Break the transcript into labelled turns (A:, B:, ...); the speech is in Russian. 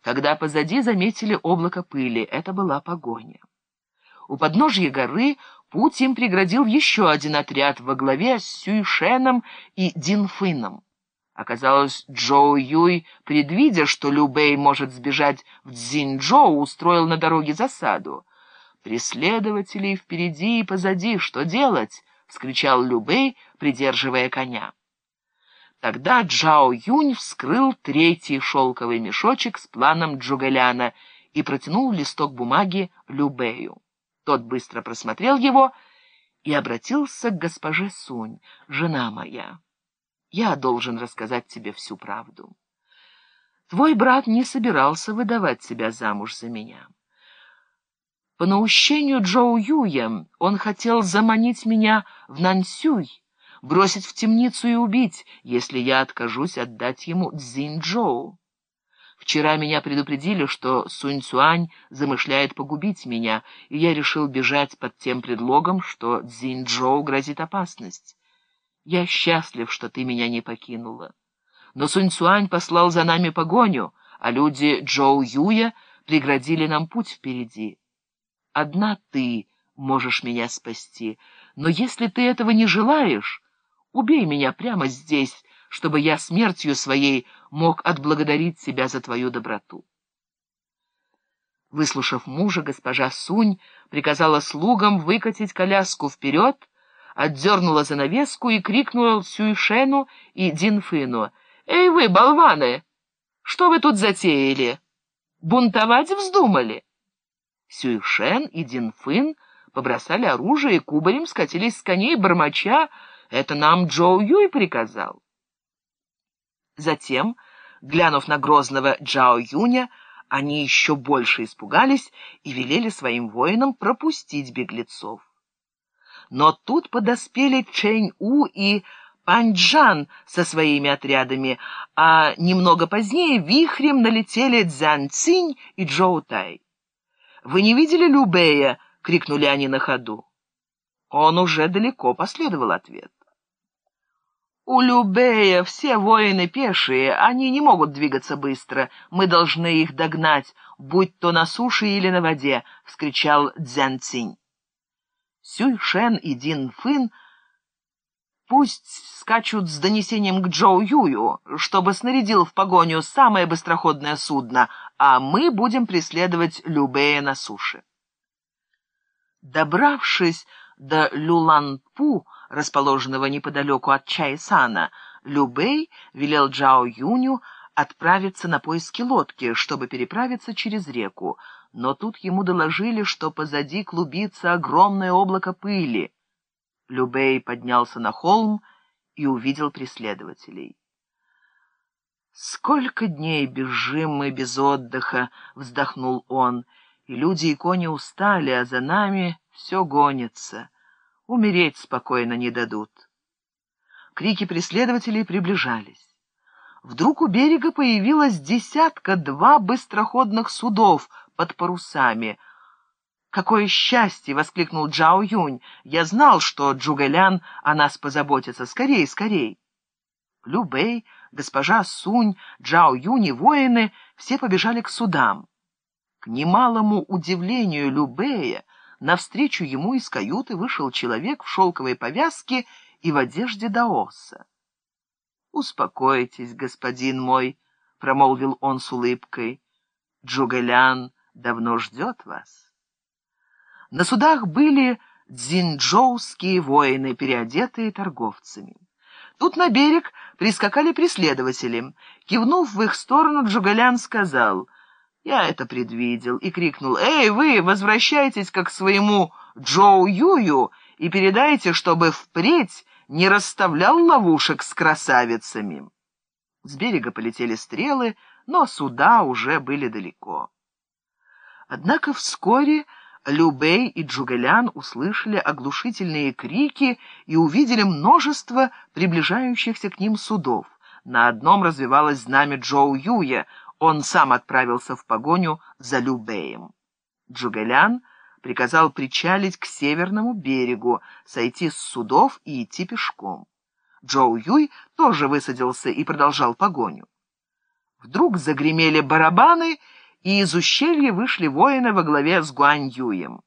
A: когда позади заметили облако пыли. Это была погоня. У подножья горы путь им преградил еще один отряд во главе с Сюйшеном и Динфыном. Оказалось, Джоу Юй, предвидя, что Лю Бэй может сбежать в Цзиньчжоу, устроил на дороге засаду. «Преследователей впереди и позади, что делать?» — вскричал Лю Бэй, придерживая коня. Тогда Джао Юнь вскрыл третий шелковый мешочек с планом Джугэляна и протянул листок бумаги Любею. Тот быстро просмотрел его и обратился к госпоже Сунь, жена моя. Я должен рассказать тебе всю правду. Твой брат не собирался выдавать себя замуж за меня. По наущению Джоу Юя он хотел заманить меня в Нансюй, бросить в темницу и убить, если я откажусь отдать ему Цзиньчжоу. Вчера меня предупредили, что Сунь Цюань замышляет погубить меня, и я решил бежать под тем предлогом, что Цзиньчжоу грозит опасность. Я счастлив, что ты меня не покинула. Но Сунь Цюань послал за нами погоню, а люди Джоу Юя преградили нам путь впереди. Одна ты можешь меня спасти, но если ты этого не желаешь, убей меня прямо здесь, чтобы я смертью своей мог отблагодарить себя за твою доброту. Выслушав мужа, госпожа Сунь приказала слугам выкатить коляску вперед, отдернула занавеску и крикнула Сюйшену и Динфыну. «Эй вы, болваны! Что вы тут затеяли? Бунтовать вздумали?» Сюйшен и Динфын побросали оружие и кубарем скатились с коней, бормоча, «Это нам Джоу Юй приказал». Затем, глянув на грозного Джао Юня, они еще больше испугались и велели своим воинам пропустить беглецов. Но тут подоспели Чэнь-У и Паньчжан со своими отрядами, а немного позднее вихрем налетели Цзян Цинь и Джоу Тай. «Вы не видели Любея?» — крикнули они на ходу. Он уже далеко последовал ответ. У Любея все воины пешие, они не могут двигаться быстро. Мы должны их догнать, будь то на суше или на воде, — вскричал Цзян Цинь. Сюй Шен и Дин Фын пусть скачут с донесением к Джоу Юю, чтобы снарядил в погоню самое быстроходное судно, а мы будем преследовать Любея на суше. Добравшись до Люланпу, расположенного неподалеку от Чайсана, Любэй велел Джао Юню отправиться на поиски лодки, чтобы переправиться через реку, но тут ему доложили, что позади клубится огромное облако пыли. Любэй поднялся на холм и увидел преследователей. «Сколько дней бежим мы без отдыха!» — вздохнул он. «И люди и кони устали, а за нами все гонится». Умереть спокойно не дадут. Крики преследователей приближались. Вдруг у берега появилось десятка-два быстроходных судов под парусами. «Какое счастье!» — воскликнул Джао Юнь. «Я знал, что Джугэлян о нас позаботится. Скорей, скорей!» Лю Бэй, госпожа Сунь, Джао Юнь и воины все побежали к судам. К немалому удивлению Лю Бэя навстречу ему из каюты вышел человек в шелковой повязке и в одежде даоса. «Успокойтесь, господин мой», — промолвил он с улыбкой. «Джугэлян давно ждет вас». На судах были дзинджоуские воины, переодетые торговцами. Тут на берег прискакали преследователи. Кивнув в их сторону, Джугалян сказал — я это предвидел и крикнул «Эй, вы, возвращайтесь как к своему Джоу Юю и передайте, чтобы впредь не расставлял ловушек с красавицами». С берега полетели стрелы, но суда уже были далеко. Однако вскоре Любей и Джугэлян услышали оглушительные крики и увидели множество приближающихся к ним судов. На одном развивалось знамя Джоу Юя — он сам отправился в погоню за Любеем. Джугелян приказал причалить к северному берегу, сойти с судов и идти пешком. Джоу Юй тоже высадился и продолжал погоню. Вдруг загремели барабаны, и из ущелья вышли воины во главе с Гуань Юем.